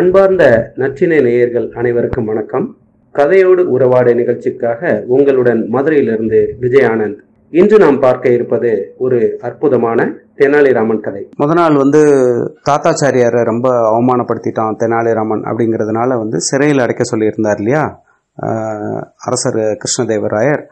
அன்பார்ந்த நற்றினை நேயர்கள் அனைவருக்கும் வணக்கம். கதையோடு உறவாடு நிகழ்ச்சிக்காக உங்களுடன் மதுரையிலிருந்து விஜய் ஆனந்த் இன்று நாம் பார்க்க இருப்பது ஒரு அற்புதமான தெனாலிராமன் கதை. முத நாள் வந்து தாத்தாச்சாரியாரை ரொம்ப அவமானப்படுத்திட்டான் தெனாலிராமன் அப்படிங்கிறதுனால வந்து சிறையில் அடைக்க சொல்லியிருந்தார் இல்லையா? அரசர் கிருஷ்ணதேவராயர்.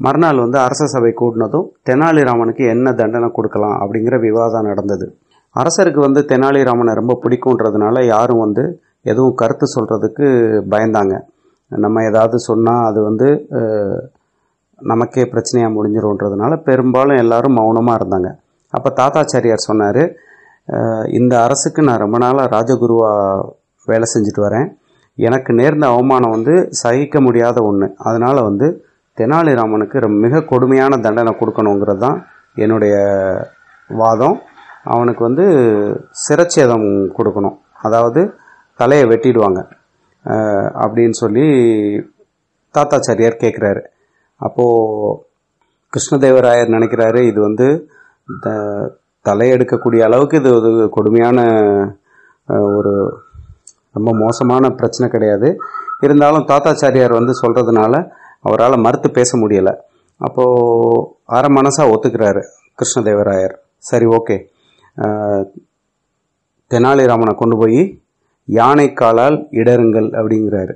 மறுநாள் வந்து அரச சபை கூடினதும் தெனாலிராமனுக்கு என்ன தண்டனை கொடுக்கலாம் அப்படிங்கிற விவாதம் நடந்தது. அரசருக்கு வந்து தெனாலிராமனை ரொம்ப பிடிக்குன்றதுனால யாரும் வந்து எதுவும் கருத்து சொல்கிறதுக்கு பயந்தாங்க. நம்ம ஏதாவது சொன்னால் அது வந்து நமக்கே பிரச்சனையாக முடிஞ்சிரும்ன்றதுனால பெரும்பாலும் எல்லோரும் மௌனமாக இருந்தாங்க. அப்போ தாத்தாச்சாரியார் சொன்னார் இந்த அரசுக்கு நான் ரொம்ப நாளாக ராஜகுருவாக வேலை செஞ்சுட்டு வரேன். எனக்கு நேர்ந்த அவமானம் வந்து சகிக்க முடியாத ஒன்று அதனால் வந்து தெனாலிராமனுக்கு ரொம்ப மிக கொடுமையான தண்டனை கொடுக்கணுங்கிறது தான் என்னுடைய வாதம். அவனுக்கு வந்து சிரச்சேதம் கொடுக்கணும். அதாவது தலையை வெட்டிடுவாங்க. அப்படின்னு சொல்லி தாத்தாச்சாரியார் கேட்குறாரு அப்போது கிருஷ்ணதேவராயர் நினைக்கிறாரு இது வந்து த- தலையெடுக்கக்கூடிய அளவுக்கு இது ஒரு கொடுமையான ஒரு ரொம்ப மோசமான பிரச்சனை கிடையாது. இருந்தாலும் தாத்தாச்சாரியார் வந்து சொல்கிறதுனால அவரால் மறுத்து பேச முடியலை. அப்போது அரை மனசாக ஒத்துக்கிறாரு கிருஷ்ணதேவராயர். சரி ஓகே. தெனாலிராமனை கொண்டு போய் யானை காலால் இடருங்கள் அப்படிங்கிறாரு.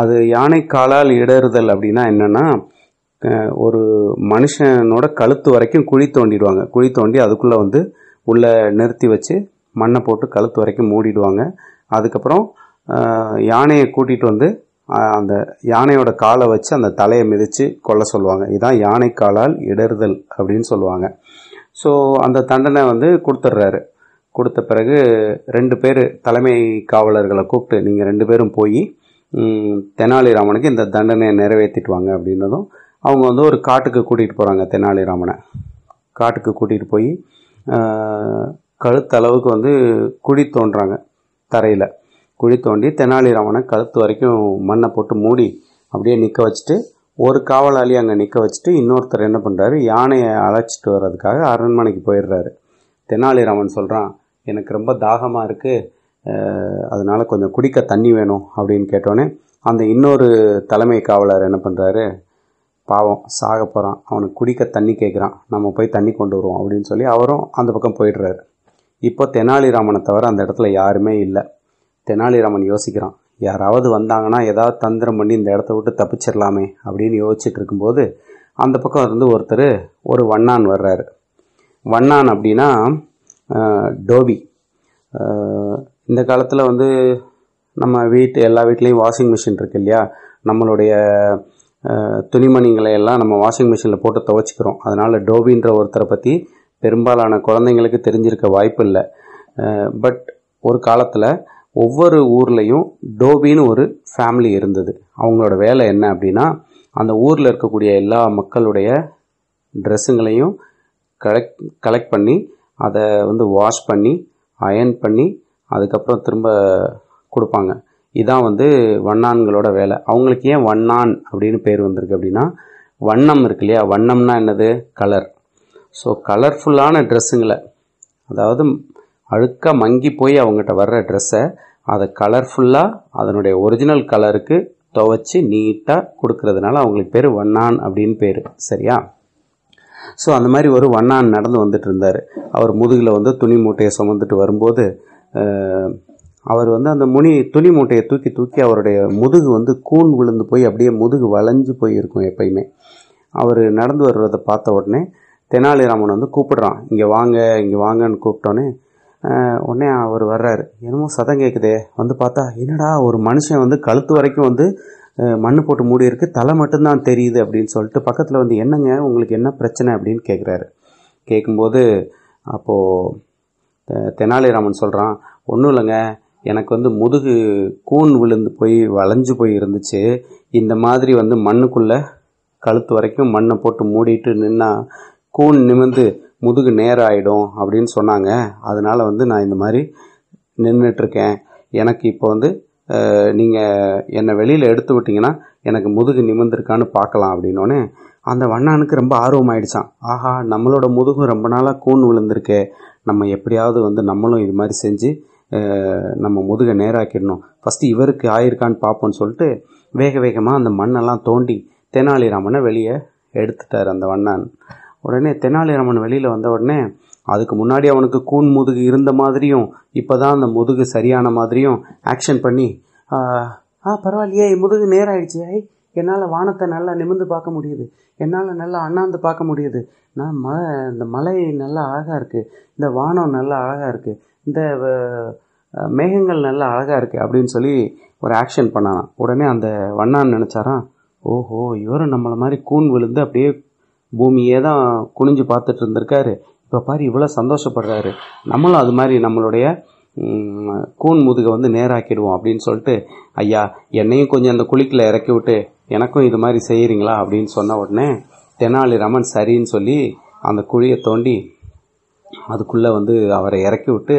அது யானை காலால் இடறுதல் அப்படின்னா என்னென்னா ஒரு மனுஷனோட கழுத்து வரைக்கும் குழி தோண்டிடுவாங்க. குழி தோண்டி அதுக்குள்ளே வந்து உள்ளே நிறுத்தி வச்சு மண்ணை போட்டு கழுத்து வரைக்கும் மூடிடுவாங்க. அதுக்கப்புறம் யானையை கூட்டிகிட்டு வந்து அந்த யானையோட காலை வச்சு அந்த தலையை மிதித்து கொல்ல சொல்லுவாங்க. இதுதான் யானை காலால் இடறுதல் அப்படின்னு சொல்லுவாங்க. ஸோ அந்த தண்டனை வந்து கொடுத்துட்றாரு கொடுத்த பிறகு ரெண்டு பேர் தலைமை காவலர்களை கூப்பிட்டு நீங்கள் ரெண்டு பேரும் போய் தெனாலிராமனுக்கு இந்த தண்டனையை நிறைவேற்றிட்டு வாங்க அப்படின்னதும் அவங்க வந்து ஒரு காட்டுக்கு கூட்டிகிட்டு போகிறாங்க தெனாலிராமனை. காட்டுக்கு கூட்டிகிட்டு போய் கழுத்த கழுத்தளவுக்கு வந்து குழி தோண்டுறாங்க தரையில். குழி தோண்டி தெனாலிராமனை கழுத்து வரைக்கும் மண்ணை போட்டு மூடி அப்படியே நிற்க வச்சுட்டு ஒரு காவலாளி அங்கே நிற்க வச்சுட்டு இன்னொருத்தர் என்ன பண்ணுறாரு யானையை அழைச்சிட்டு வர்றதுக்காக அரண்மனைக்கு போயிடுறாரு. தெனாலிராமன் சொல்கிறான் எனக்கு ரொம்ப தாகமாக இருக்குது அதனால் கொஞ்சம் குடிக்க தண்ணி வேணும் அப்படின்னு கேட்டோன்னே அந்த இன்னொரு தலைமை காவலர் என்ன பண்ணுறாரு பாவம் சாக போகிறான் அவனுக்கு குடிக்க தண்ணி கேட்குறான் நம்ம போய் தண்ணி கொண்டு வருவோம் அப்படின்னு சொல்லி அவரும் அந்த பக்கம் போயிடுறாரு. இப்போ தெனாலிராமனை தவிர அந்த இடத்துல யாருமே இல்லை. தெனாலிராமன் யோசிக்கிறான் யாராவது வந்தாங்கன்னா ஏதாவது தந்திரம் பண்ணி இந்த இடத்த விட்டு தப்பிச்சிடலாமே அப்படின்னு யோசிச்சுட்டு இருக்கும்போது அந்த பக்கம் இருந்து ஒருத்தர் ஒரு வண்ணான் வர்றாரு. வண்ணான் அப்படின்னா டோபி. இந்த காலத்தில் வந்து நம்ம வீட்டு எல்லா வீட்லேயும் வாஷிங் மிஷின் இருக்கு இல்லையா? நம்மளுடைய துணிமணிகளை எல்லாம் நம்ம வாஷிங் மிஷினில் போட்டு துவைச்சிக்கிறோம். அதனால் டோபின்ற ஒருத்தரை பற்றி பெரும்பாலான குழந்தைங்களுக்கு தெரிஞ்சிருக்க வாய்ப்பு இல்லை. பட் ஒரு காலத்தில் ஒவ்வொரு ஊர்லேயும் டோபின்னு ஒரு ஃபேமிலி இருந்தது. அவங்களோட வேலை என்ன அப்படின்னா அந்த ஊரில் இருக்கக்கூடிய எல்லா மக்களுடைய ட்ரெஸ்ஸுங்களையும் கலெக்ட் கலெக்ட் பண்ணி அதை வந்து வாஷ் பண்ணி அயன் பண்ணி அதுக்கப்புறம் திரும்ப கொடுப்பாங்க. இதான் வந்து வண்ணான்களோட வேலை. அவங்களுக்கு ஏன் வண்ணான் அப்படின்னு பேர் வந்திருக்கு அப்படின்னா வண்ணம் இருக்கு இல்லையா? வண்ணம்னா என்னது? கலர் ஸோ கலர்ஃபுல்லான ட்ரெஸ்ஸுங்களை அதாவது அழுக்காக மங்கி போய் அவங்ககிட்ட வர்ற ட்ரெஸ்ஸை அதை கலர்ஃபுல்லாக அதனுடைய ஒரிஜினல் கலருக்கு துவைச்சி நீட்டாக கொடுக்கறதுனால அவங்களுக்கு பேர் வண்ணான் அப்படின்னு பேர். சரியா? ஸோ அந்த மாதிரி ஒரு வண்ணான் நடந்து வந்துட்டு இருந்தார். அவர் முதுகில் வந்து துணி மூட்டையை சுமந்துட்டு வரும்போது அவர் வந்து அந்த முனி துணி மூட்டையை தூக்கி தூக்கி அவருடைய முதுகு வந்து கூன் விழுந்து போய் அப்படியே முதுகு வளைஞ்சு போய் இருக்கும் எப்பயுமே. அவர் நடந்து வர்றதை பார்த்த உடனே தெனாலிராமன் வந்து கூப்பிடுறான். இங்கே வாங்க இங்கே வாங்கன்னு கூப்பிட்டோன்னே உடனே அவர் வர்றாரு. என்னமோ சதம் கேட்குதே வந்து பார்த்தா என்னடா ஒரு மனுஷன் வந்து கழுத்து வரைக்கும் வந்து மண் போட்டு மூடி இருக்கு. தலை மட்டும்தான் தெரியுது அப்படின்னு சொல்லிட்டு பக்கத்தில் வந்து என்னங்க உங்களுக்கு என்ன பிரச்சனை அப்படின்னு கேட்குறாரு கேட்கும்போது அப்போது தெனாலிராமன் சொல்கிறான் ஒன்றும் இல்லைங்க. எனக்கு வந்து முதுகு கூன் விழுந்து போய் வளைஞ்சு போய் இருந்துச்சு. இந்த மாதிரி வந்து மண்ணுக்குள்ளே கழுத்து வரைக்கும் மண்ணை போட்டு மூடிட்டு நின்னா கூன் நிமிர்ந்து முதுகு நேரம் ஆகிடும் அப்படின்னு சொன்னாங்க. அதனால் வந்து நான் இந்த மாதிரி நின்றுட்டுருக்கேன் எனக்கு இப்போ வந்து நீங்கள் என்னை வெளியில் எடுத்து விட்டிங்கன்னா எனக்கு முதுகு நிமிர்ந்திருக்கான்னு பார்க்கலாம் அப்படின்னோடனே அந்த வண்ணானுக்கு ரொம்ப ஆர்வம் ஆயிடுச்சான் ஆஹா நம்மளோட முதுகு ரொம்ப நாளாக கூன் விழுந்திருக்கே. நம்ம எப்படியாவது வந்து நம்மளும் இது மாதிரி செஞ்சு நம்ம முதுகை நேராக்கிடணும். ஃபஸ்ட்டு இவருக்கு ஆயிருக்கான்னு பார்ப்போம்னு சொல்லிட்டு வேக வேகமாக அந்த மண்ணெல்லாம் தோண்டி தெனாலிராமனை வெளியே எடுத்துட்டார் அந்த வண்ணான். உடனே தெனாலிராமன் வெளியில் வந்த உடனே அதுக்கு முன்னாடி அவனுக்கு கூன் முதுகு இருந்த மாதிரியும் இப்போ தான் அந்த முதுகு சரியான மாதிரியும் ஆக்ஷன் பண்ணி "ஆ, பரவாயில்லையே முதுகு நேராயிடுச்சு. ஐ என்னால் வானத்தை நல்லா நிமிர்ந்து பார்க்க முடியுது. என்னால் நல்லா அண்ணாந்து பார்க்க முடியுது. நான் மழை இந்த மலை நல்லா அழகாக இருக்குது இந்த வானம் நல்லா அழகாக இருக்குது இந்த மேகங்கள் நல்லா அழகாக இருக்குது அப்படின்னு சொல்லி ஒரு ஆக்ஷன் பண்ணானான் உடனே அந்த வண்ணான் நினச்சாரான் ஓஹோ இவரும் நம்மளை மாதிரி கூன் விழுந்து அப்படியே பூமியே தான் குனிஞ்சு பார்த்துட்டு இருந்திருக்காரு. இப்போ பாரு இவ்வளோ சந்தோஷப்படுறாரு. நம்மளும் அது மாதிரி நம்மளுடைய கூன் முதுகை வந்து நேராக்கிடுவோம் அப்படின்னு சொல்லிட்டு ஐயா என்னையும் கொஞ்சம் அந்த குழிக்கில் இறக்கி விட்டு எனக்கும் இது மாதிரி செய்கிறீங்களா அப்படின்னு சொன்ன உடனே தெனாலிராமன் சரின்னு சொல்லி அந்த குழியை தோண்டி அதுக்குள்ளே வந்து அவரை இறக்கி விட்டு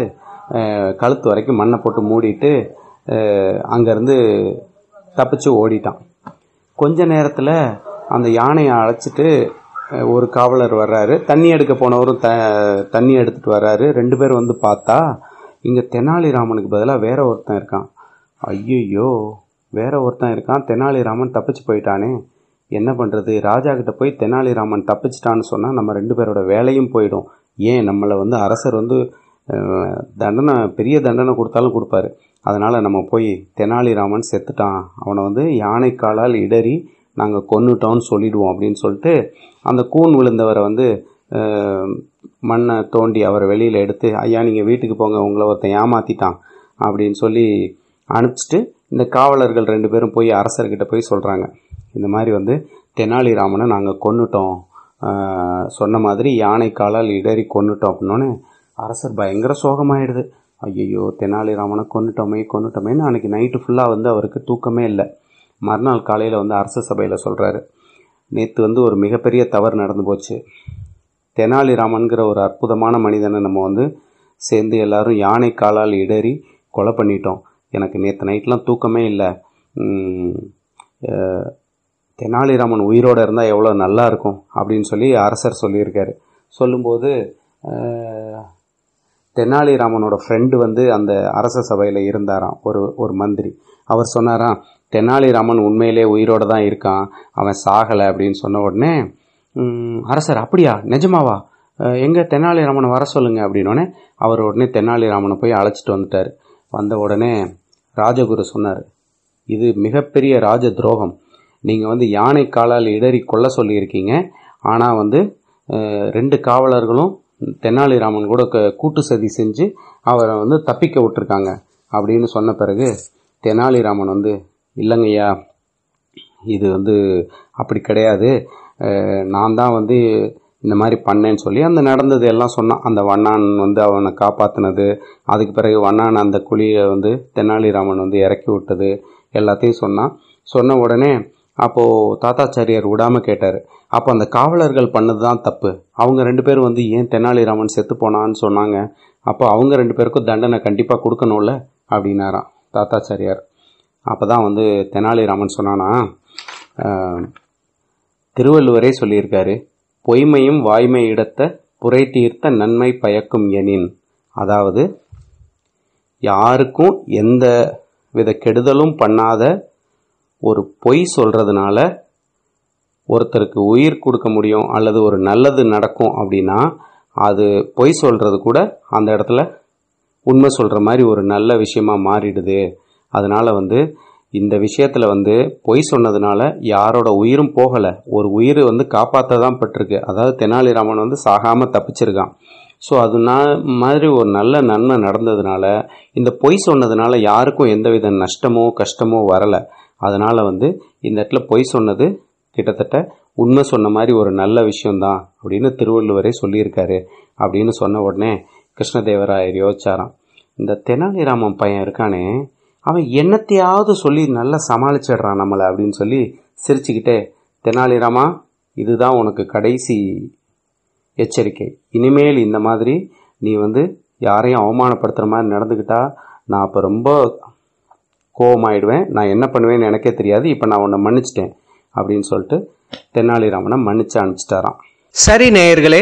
கழுத்து வரைக்கும் மண்ணை போட்டு மூடிட்டு அங்கேருந்து தப்பிச்சு ஓடிட்டான். கொஞ்ச நேரத்தில் அந்த யானையை அழைச்சிட்டு ஒரு காவலர் வர்றாரு. தண்ணி எடுக்க போனவரும் த தண்ணி எடுத்துகிட்டு வர்றாரு. ரெண்டு பேர் வந்து பார்த்தா இங்கே தெனாலிராமனுக்கு பதிலாக வேற ஒருத்தன் இருக்கான். ஐயையோ வேற ஒருத்தன் இருக்கான். தெனாலிராமன் தப்பிச்சு போயிட்டானே. என்ன பண்ணுறது ராஜா கிட்ட போய் தெனாலிராமன் தப்பிச்சிட்டான்னு சொன்னால் நம்ம ரெண்டு பேரோட வேலையும் போயிடும். ஏன்? நம்மளை வந்து அரசர் வந்து தண்டனை பெரிய தண்டனை கொடுத்தாலும் கொடுப்பாரு. அதனால் நம்ம போய் தெனாலிராமன் செத்துட்டான். அவனை வந்து யானைக்காலால் இடறி நாங்கள் கொன்னுட்டோம்னு சொல்லிடுவோம் அப்படின்னு சொல்லிட்டு அந்த கூன் விழுந்தவரை வந்து மண்ணை தோண்டி அவரை வெளியில் எடுத்து ஐயா நீங்கள் வீட்டுக்கு போங்க உங்களை ஒருத்தன் ஏமாற்றிட்டான் அப்படின்னு சொல்லி அனுப்பிச்சிட்டு இந்த காவலர்கள் ரெண்டு பேரும் போய் அரசர்கிட்ட போய் சொல்கிறாங்க இந்த மாதிரி வந்து தெனாலிராமனை நாங்கள் கொன்னுட்டோம். சொன்ன மாதிரி யானை காலால் இடறி கொண்டுட்டோம் அப்படின்னோடனே அரசர் பயங்கர சோகமாயிடுது. ஐயையோ தெனாலிராமனை கொன்னுட்டோமே கொன்னுட்டோமேன்னு அன்னைக்கு நைட்டு ஃபுல்லாக வந்து அவருக்கு தூக்கமே இல்லை. மறுநாள் காலையில் வந்து அரச சபையில் சொல்கிறாரு நேற்று வந்து ஒரு மிகப்பெரிய தவறு நடந்து போச்சு. தெனாலிராமன்கிற ஒரு அற்புதமான மனிதனை நம்ம வந்து சேர்ந்து எல்லாரும் யானை காலால் இடறி கொலை பண்ணிட்டோம். எனக்கு நேற்று நைட்லாம் தூக்கமே இல்லை. தெனாலிராமன் உயிரோடு இருந்தால் எவ்வளோ நல்லா இருக்கும் அப்படின்னு சொல்லி அரசர் சொல்லியிருக்காரு. சொல்லும்போது தெனாலிராமனோட ஃப்ரெண்டு வந்து அந்த அரச சபையில் இருந்தாராம். ஒரு ஒரு மந்திரி. அவர் சொன்னாராம் தெனாலிராமன் உண்மையிலே உயிரோடு தான் இருக்கான். அவன் சாகலை அப்படின்னு சொன்ன உடனே அரசர் அப்படியா? நிஜமாவா? எங்கே தெனாலிராமனை வர சொல்லுங்கள் அப்படின்னோடனே அவர் உடனே தெனாலிராமனை போய் அழைச்சிட்டு வந்துட்டார். வந்த உடனே ராஜகுரு சொன்னார் இது மிகப்பெரிய ராஜ துரோகம். நீங்கள் வந்து யானை காலால் இடறி கொல்ல சொல்லியிருக்கீங்க. ஆனால் வந்து ரெண்டு காவலர்களும் தெனாலிராமன் கூட கூட்டு சதி செஞ்சு அவரை வந்து தப்பிக்க விட்டுருக்காங்க அப்படின்னு சொன்ன பிறகு தெனாலிராமன் வந்து இல்லைங்கய்யா இது வந்து அப்படி கிடையாது. நான் தான் வந்து இந்த மாதிரி பண்ணேன்னு சொல்லி அந்த நடந்தது எல்லாம் சொன்னான். அந்த வண்ணான் வந்து அவனை காப்பாற்றினது அதுக்கு பிறகு வண்ணான் அந்த குழியை வந்து தெனாலிராமன் வந்து இறக்கி விட்டது. எல்லாத்தையும் சொன்னான். சொன்ன உடனே அப்போது தாத்தாச்சாரியார் விடாமல் கேட்டார். அப்போ அந்த காவலர்கள் பண்ணது தான் தப்பு. அவங்க ரெண்டு பேரும் வந்து ஏன் தெனாலிராமன் செத்து போனான்னு சொன்னாங்க. அப்போ அவங்க ரெண்டு பேருக்கும் தண்டனை கண்டிப்பாக கொடுக்கணும்ல? அப்படின்னாராம். தாத்தாச்சாரியார். அப்போ தான் வந்து தெனாலிராமன் சொன்னானா திருவள்ளுவரே சொல்லியிருக்காரு பொய்மையும் வாய்மை இடத்த புரை தீர்த்த நன்மை பயக்கும் எனின். அதாவது யாருக்கும் எந்த வித கெடுதலும் பண்ணாத ஒரு பொய் சொல்கிறதுனால ஒருத்தருக்கு உயிர் கொடுக்க முடியும் அல்லது ஒரு நல்லது நடக்கும் அப்படின்னா அது பொய் சொல்கிறது கூட அந்த இடத்துல உண்மை சொல்கிற மாதிரி ஒரு நல்ல விஷயமா மாறிடுது. அதனால் வந்து இந்த விஷயத்தில் வந்து பொய் சொன்னதுனால யாரோட உயிரும் போகலை. ஒரு உயிர் வந்து காப்பாற்ற தான் பட்டிருக்கு. அதாவது தெனாலிராமன் வந்து சாகாமல் தப்பிச்சிருக்கான். ஸோ அதுனா மாதிரி ஒரு நல்ல நன்மை நடந்ததுனால இந்த பொய் சொன்னதுனால யாருக்கும் எந்தவித நஷ்டமோ கஷ்டமோ வரலை. அதனால் வந்து இந்த இடத்துல பொய் சொன்னது கிட்டத்தட்ட உண்மை சொன்ன மாதிரி ஒரு நல்ல விஷயம்தான் அப்படின்னு திருவள்ளுவரே சொல்லியிருக்காரு அப்படின்னு சொன்ன உடனே கிருஷ்ணதேவராயர் யோசிச்சாராம் இந்த தெனாலிராமன் பையன் இருக்கானே அவன் என்னத்தையாவது சொல்லி நல்லா சமாளிச்சிடுறான் நம்மளை அப்படின்னு சொல்லி சிரிச்சுக்கிட்டே தெனாலிராமா இதுதான் உனக்கு கடைசி எச்சரிக்கை. இனிமேல் இந்த மாதிரி நீ வந்து யாரையும் அவமானப்படுத்துகிற மாதிரி நடந்துக்கிட்டா நான் அப்போ ரொம்ப கோவமாயிடுவேன். நான் என்ன பண்ணுவேன்னு எனக்கே தெரியாது. இப்போ நான் உன்னை மன்னிச்சிட்டேன் அப்படின்னு சொல்லிட்டு தெனாலிராமனை மன்னிச்சு அனுப்பிச்சிட்டாராம். சரி நேயர்களே